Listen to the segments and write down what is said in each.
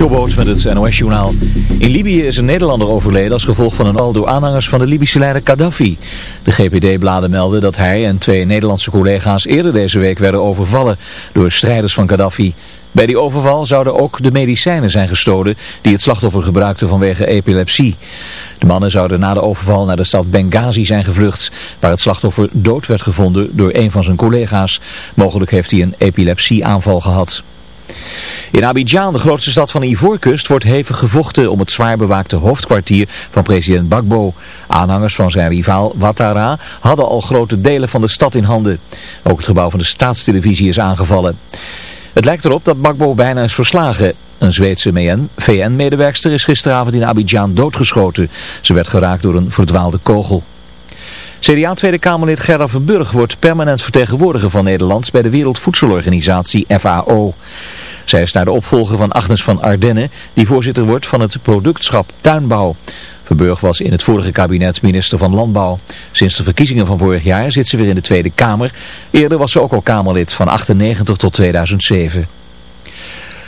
Jobboot met het NOS-journaal. In Libië is een Nederlander overleden als gevolg van een al door aanhangers van de Libische leider Gaddafi. De GPD-bladen melden dat hij en twee Nederlandse collega's eerder deze week werden overvallen door strijders van Gaddafi. Bij die overval zouden ook de medicijnen zijn gestolen die het slachtoffer gebruikte vanwege epilepsie. De mannen zouden na de overval naar de stad Benghazi zijn gevlucht, waar het slachtoffer dood werd gevonden door een van zijn collega's. Mogelijk heeft hij een epilepsieaanval gehad. In Abidjan, de grootste stad van Ivoorkust, wordt hevig gevochten om het zwaar bewaakte hoofdkwartier van president Bakbo. Aanhangers van zijn rivaal Ouattara hadden al grote delen van de stad in handen. Ook het gebouw van de staatstelevisie is aangevallen. Het lijkt erop dat Bakbo bijna is verslagen. Een Zweedse VN-medewerkster is gisteravond in Abidjan doodgeschoten. Ze werd geraakt door een verdwaalde kogel. CDA Tweede Kamerlid Gerda Verburg wordt permanent vertegenwoordiger van Nederland bij de Wereldvoedselorganisatie FAO. Zij is daar de opvolger van Agnes van Ardenne, die voorzitter wordt van het productschap Tuinbouw. Verburg was in het vorige kabinet minister van Landbouw. Sinds de verkiezingen van vorig jaar zit ze weer in de Tweede Kamer. Eerder was ze ook al Kamerlid van 98 tot 2007.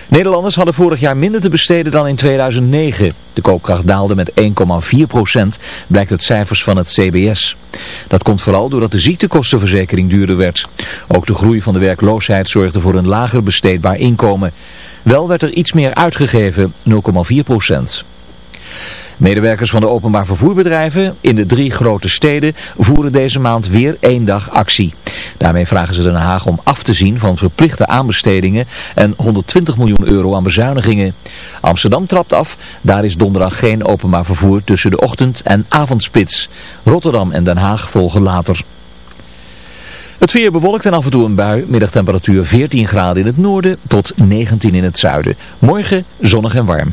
Nederlanders hadden vorig jaar minder te besteden dan in 2009. De koopkracht daalde met 1,4 procent, blijkt uit cijfers van het CBS. Dat komt vooral doordat de ziektekostenverzekering duurder werd. Ook de groei van de werkloosheid zorgde voor een lager besteedbaar inkomen. Wel werd er iets meer uitgegeven, 0,4 procent. Medewerkers van de openbaar vervoerbedrijven in de drie grote steden voeren deze maand weer één dag actie. Daarmee vragen ze Den Haag om af te zien van verplichte aanbestedingen en 120 miljoen euro aan bezuinigingen. Amsterdam trapt af, daar is donderdag geen openbaar vervoer tussen de ochtend- en avondspits. Rotterdam en Den Haag volgen later. Het weer bewolkt en af en toe een bui. Middagtemperatuur 14 graden in het noorden tot 19 in het zuiden. Morgen zonnig en warm.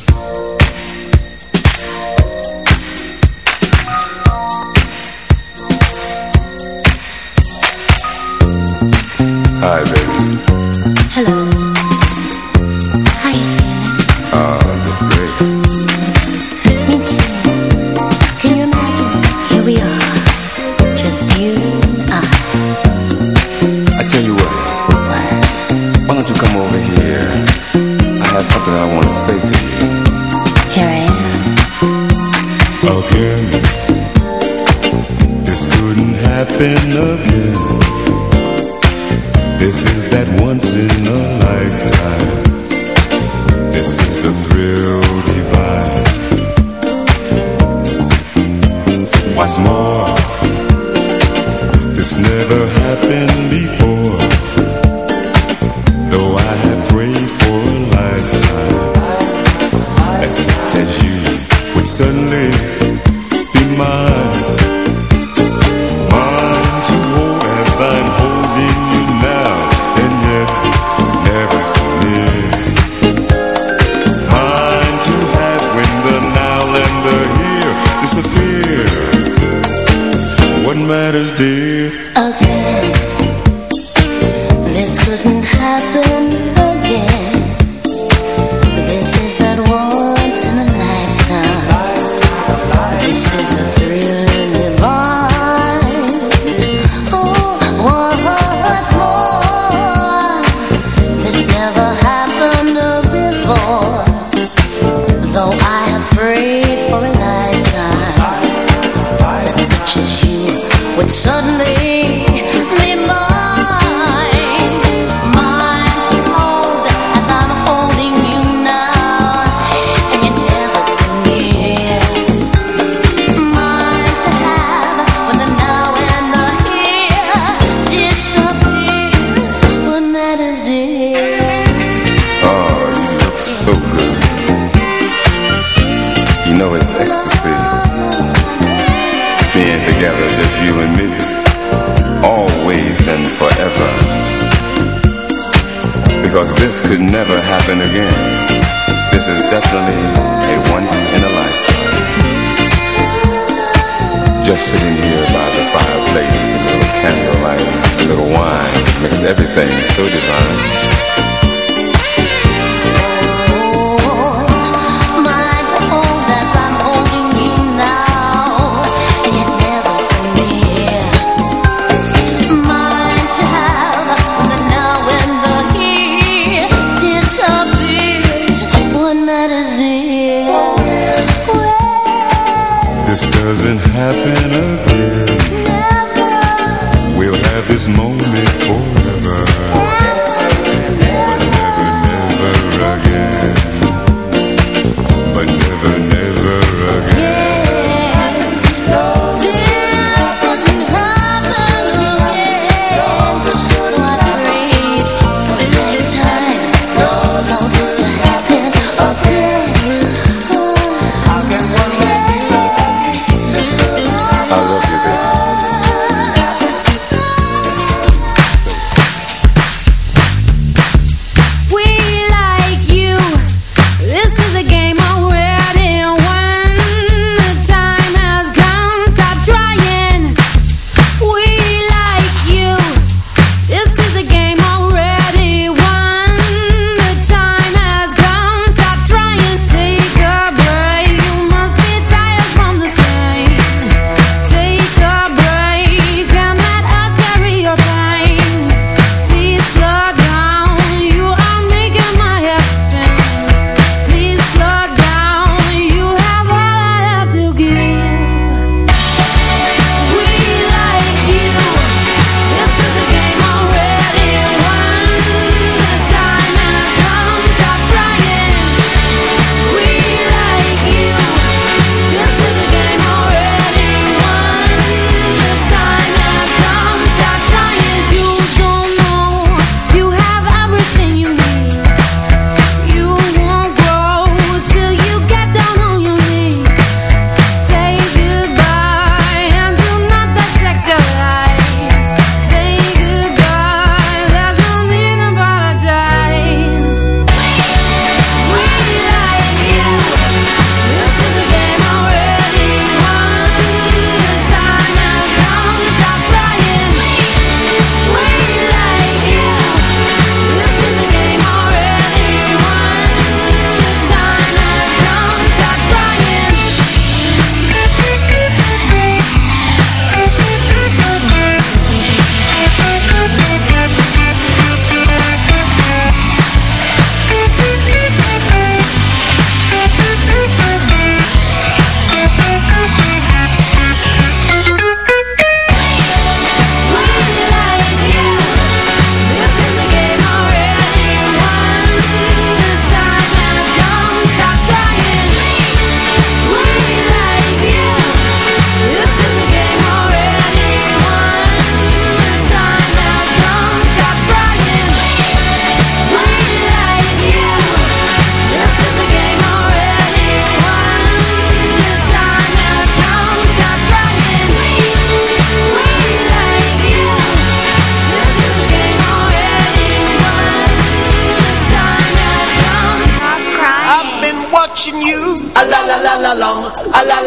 episode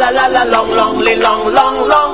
la la la long long le long long long.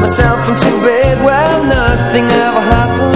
myself into bed where nothing ever happened.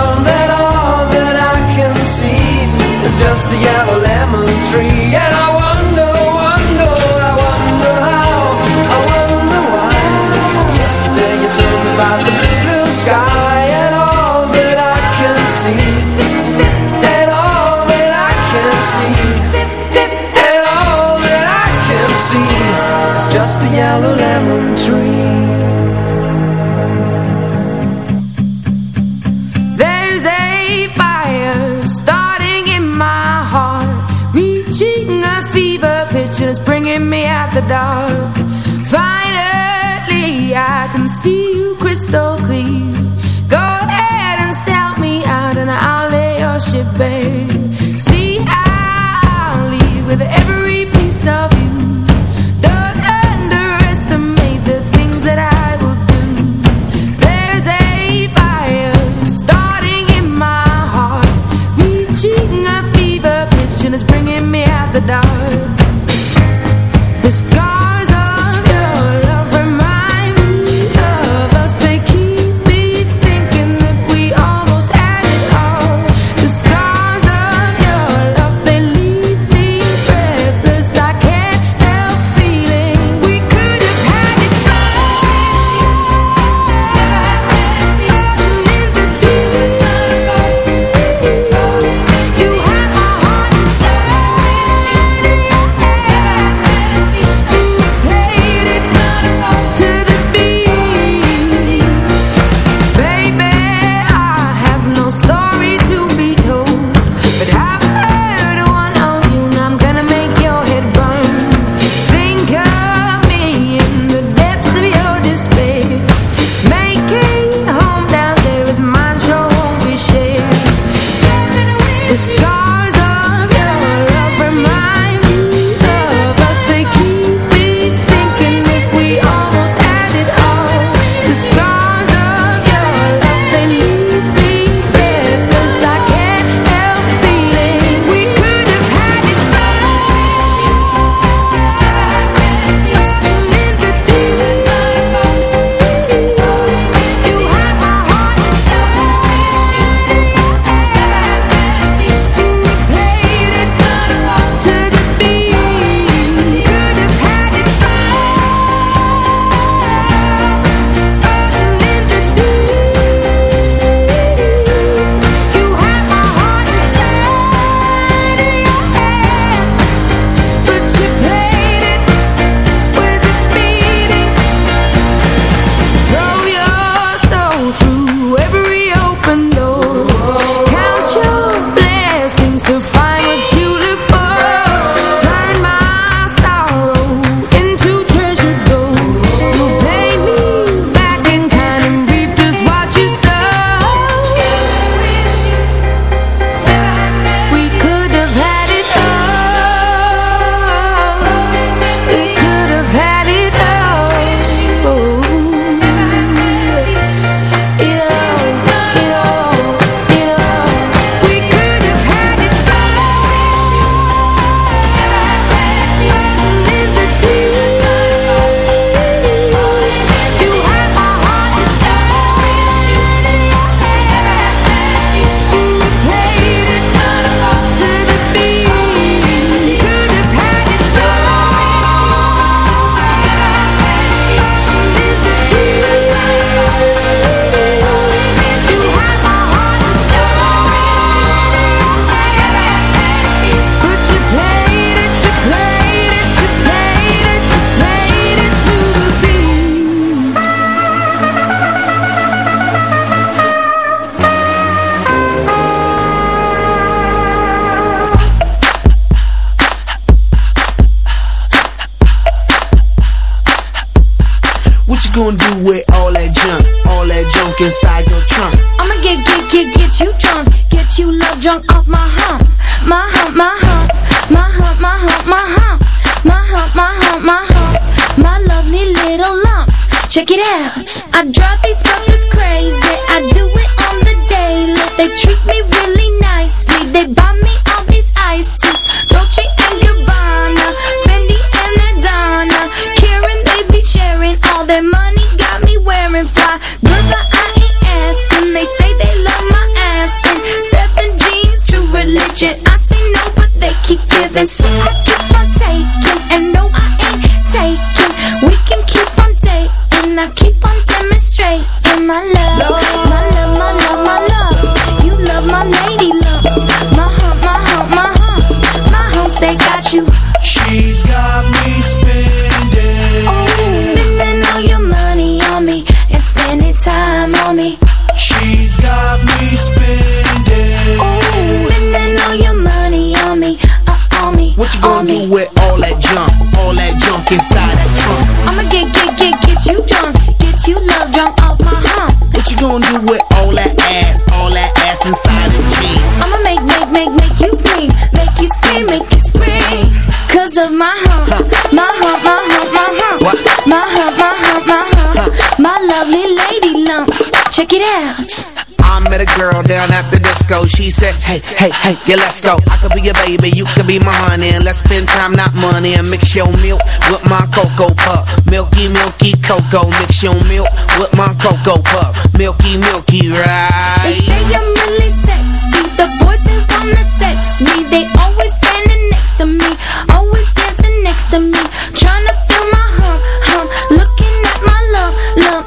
Hey, hey, hey, yeah, let's go. I could be your baby, you could be my honey. Let's spend time, not money. And mix your milk with my cocoa pup. Milky, milky cocoa. Mix your milk with my cocoa pup. Milky, milky, right? They say I'm really sexy. The boys they wanna sex me. They always standing next to me, always dancing next to me, trying to feel my hump, hump. Looking at my lump, lump.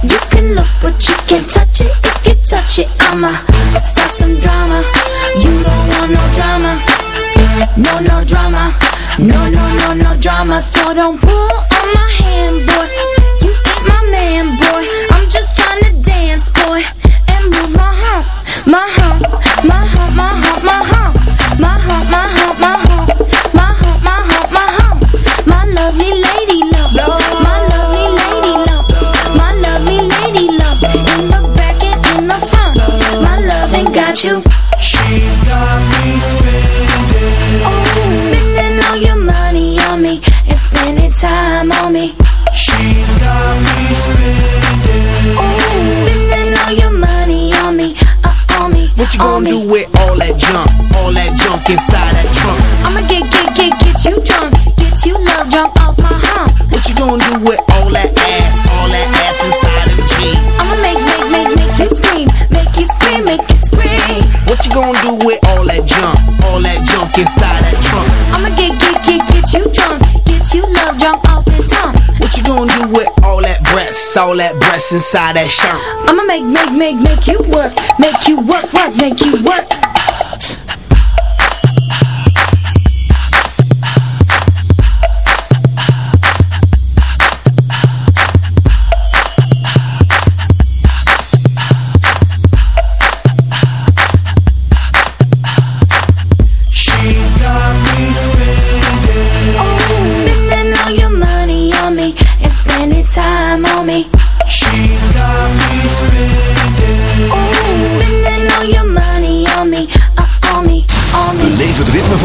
You can look, but you can't touch it. If you touch it, I'ma start no drama. So don't pull and spending time on me. She's got me spending. Oh, spending all your money on me, uh, on me. What you gonna do with all that junk? All that junk inside that trunk? I'ma get, get, get, get you drunk, get you love drunk off my hump. What you gonna do with all that ass? All that ass inside the jeans? I'ma make, make, make, make you scream, make you scream, make you scream. What you gonna do with all that junk? All that junk inside that trunk? I'ma get, get, get, get you drunk, you love drunk off this hump. What you gonna do with all that breasts? All that breasts inside that shirt? I'ma make, make, make, make you work, make you work, work, make you work.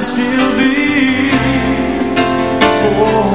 Stands still before me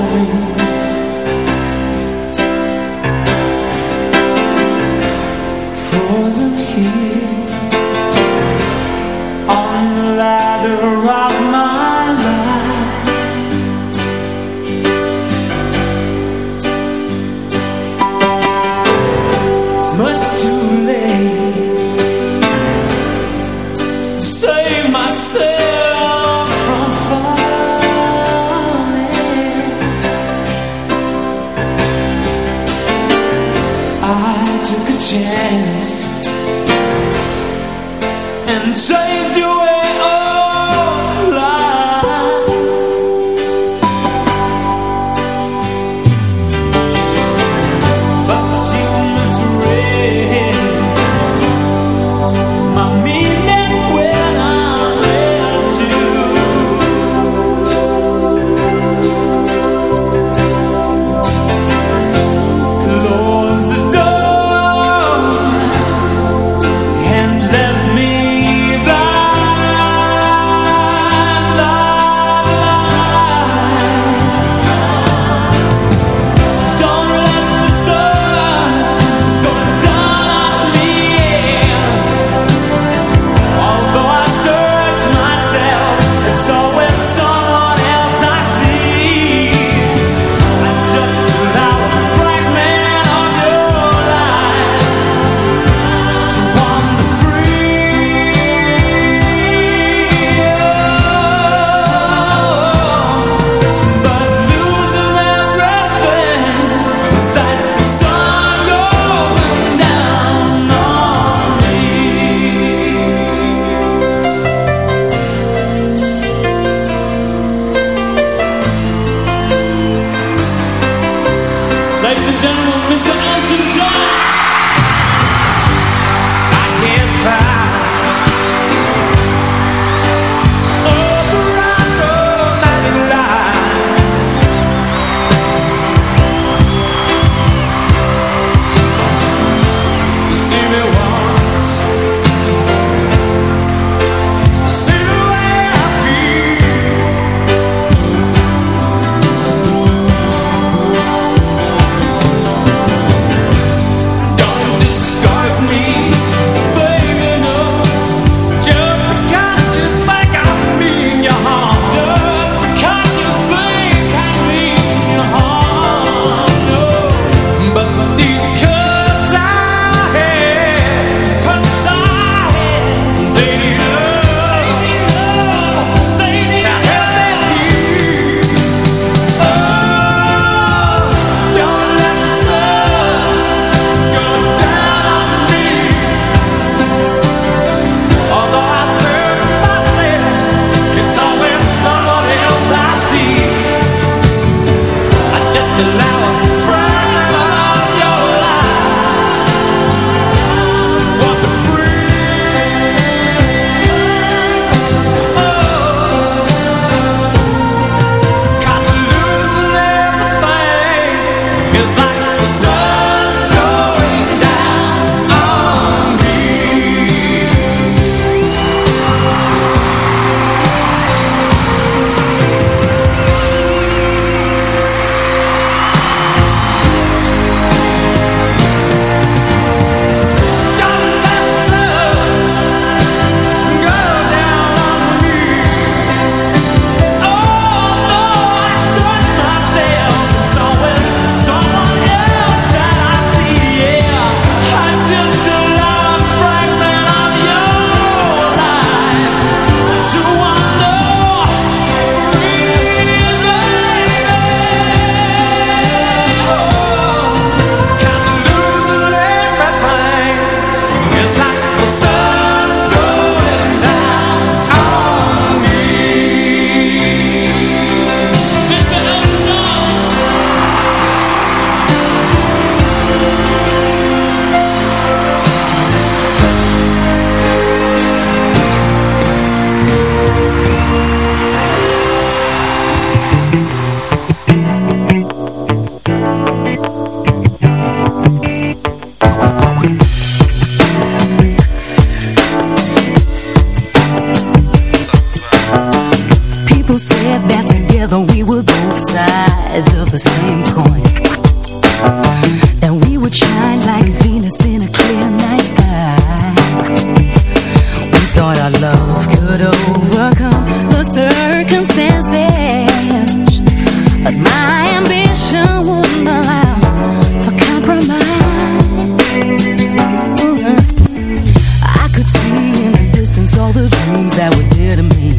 Dreams that were dear to me.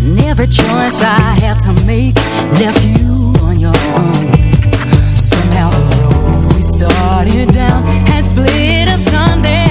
And every choice I had to make left you on your own. Somehow the road we started down had split us Sunday.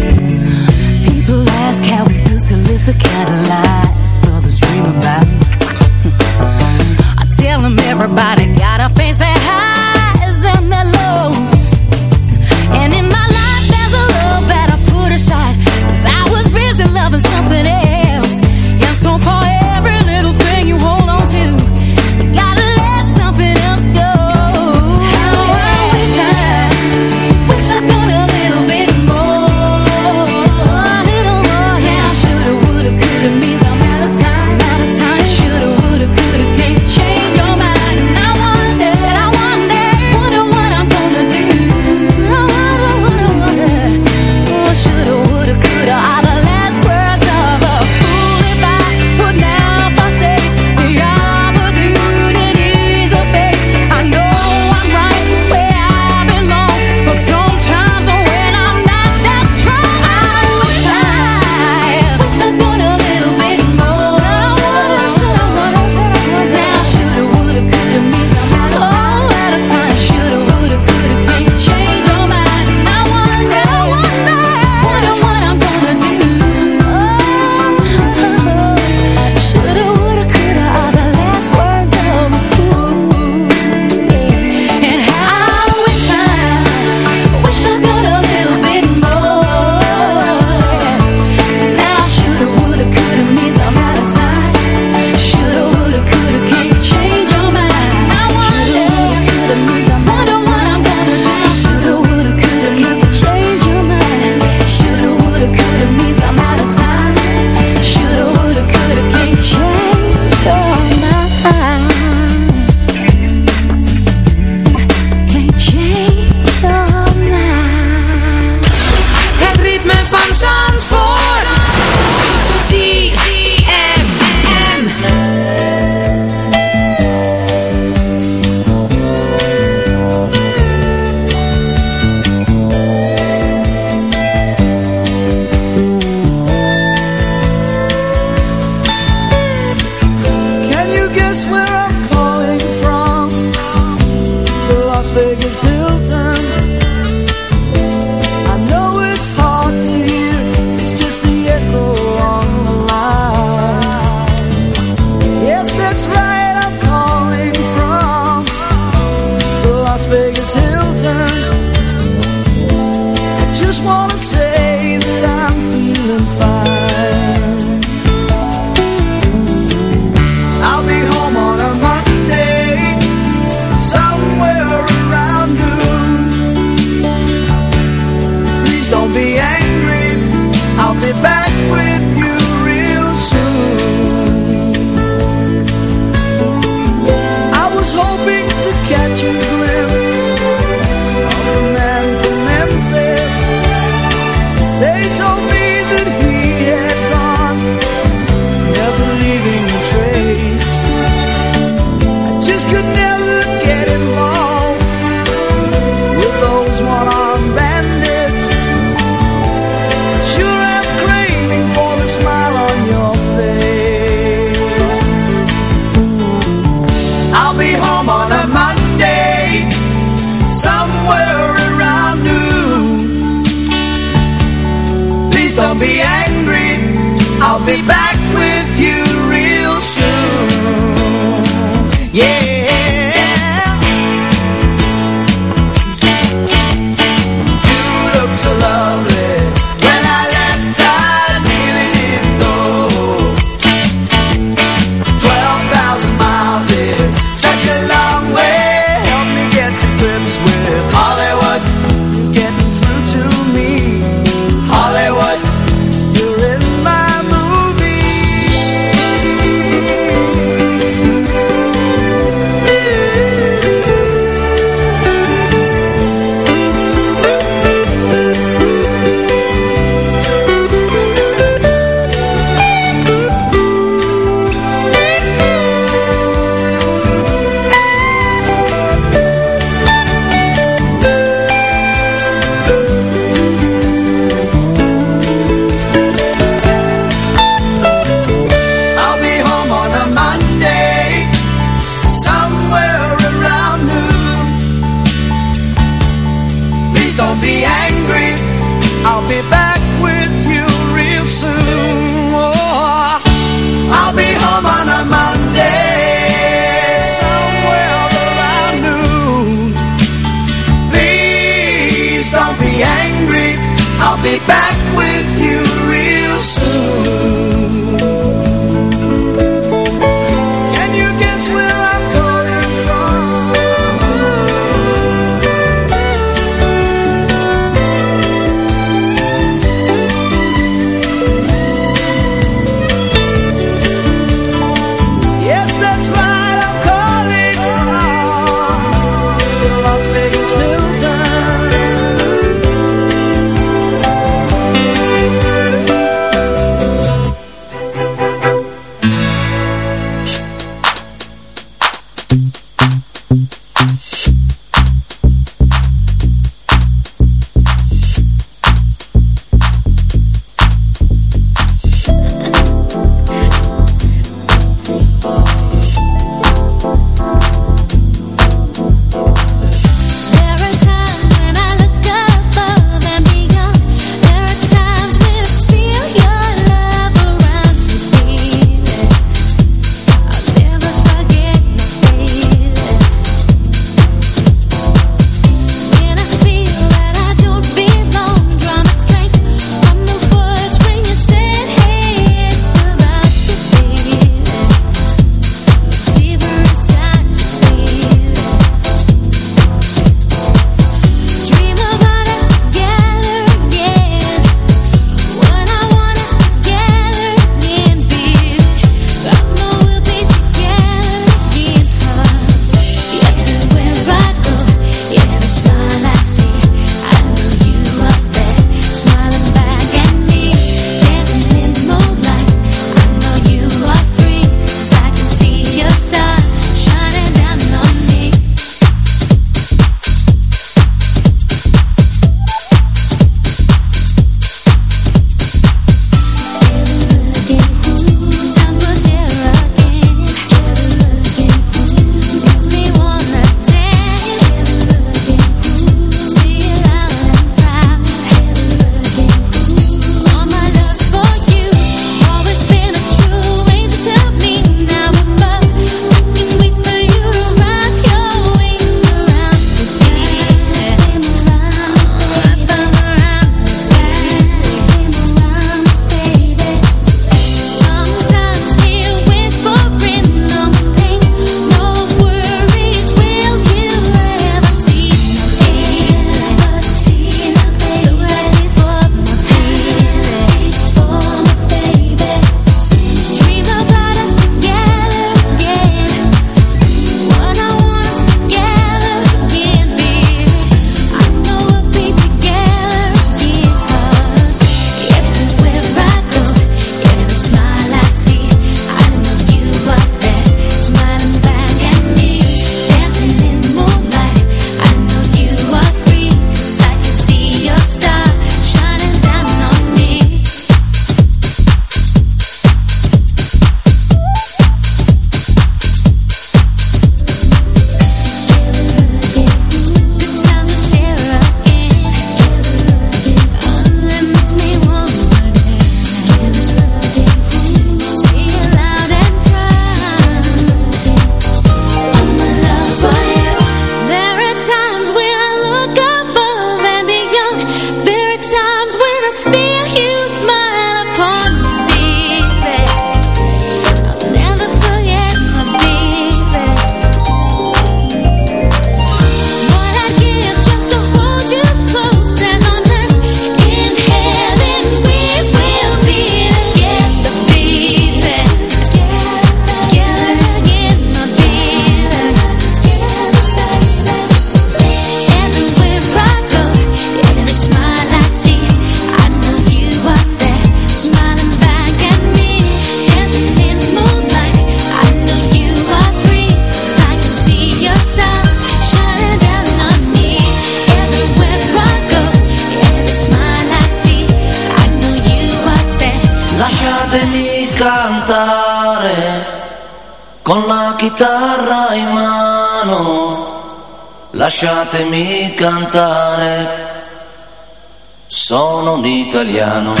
Italiano.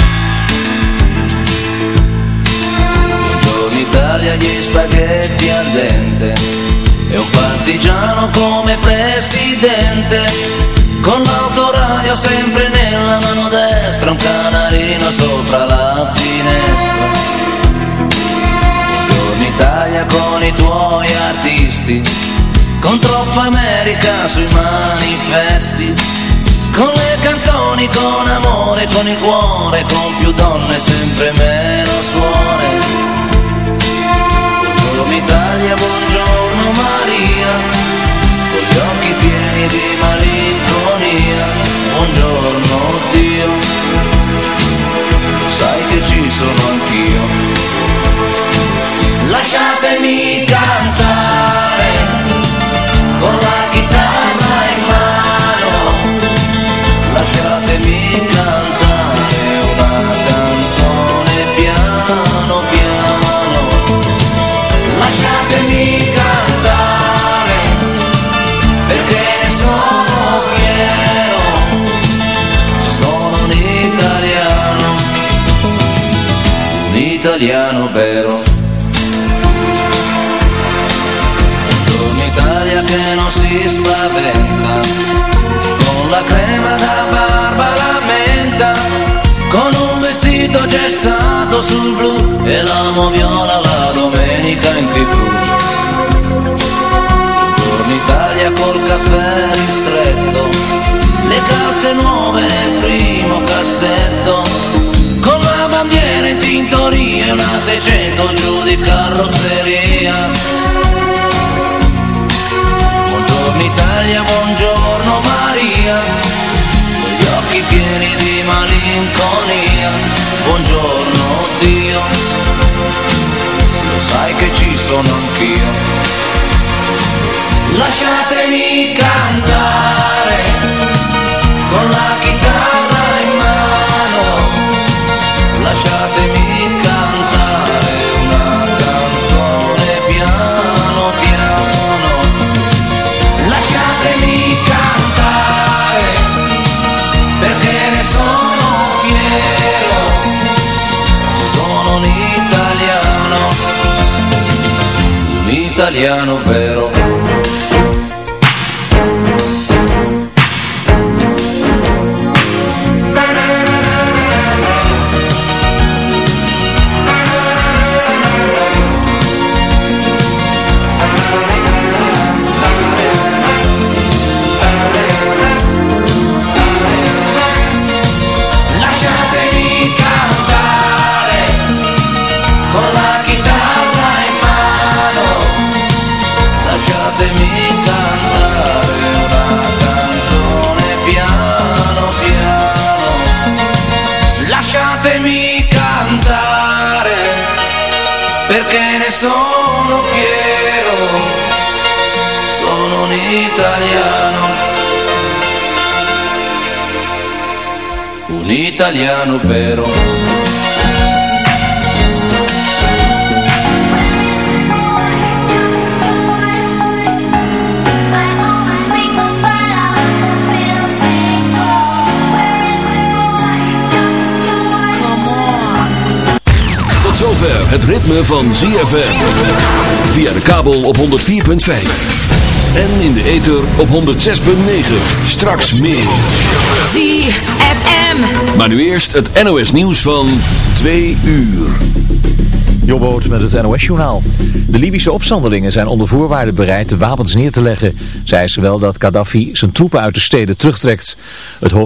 Con il cuore, con più donne, sempre meno l'amo viola la domenica in tv. Buongiorno Italia col caffè ristretto, le calze nuove nel primo cassetto, con la bandiera in tintoria e una 600 giù di carrozzeria. Buongiorno Italia, buongiorno Maria, con gli occhi pieni di malinconia. Buongiorno Dio, sai che ci sono anch'io. Lasciatemi cantare con la chitarra un italiano vero. Het ritme van ZFM. Via de kabel op 104.5. En in de ether op 106.9. Straks meer. ZFM. Maar nu eerst het NOS nieuws van 2 uur. Jobboot met het NOS-journaal. De Libische opstandelingen zijn onder voorwaarden bereid de wapens neer te leggen. Zij eisen wel dat Gaddafi zijn troepen uit de steden terugtrekt. Het hoofd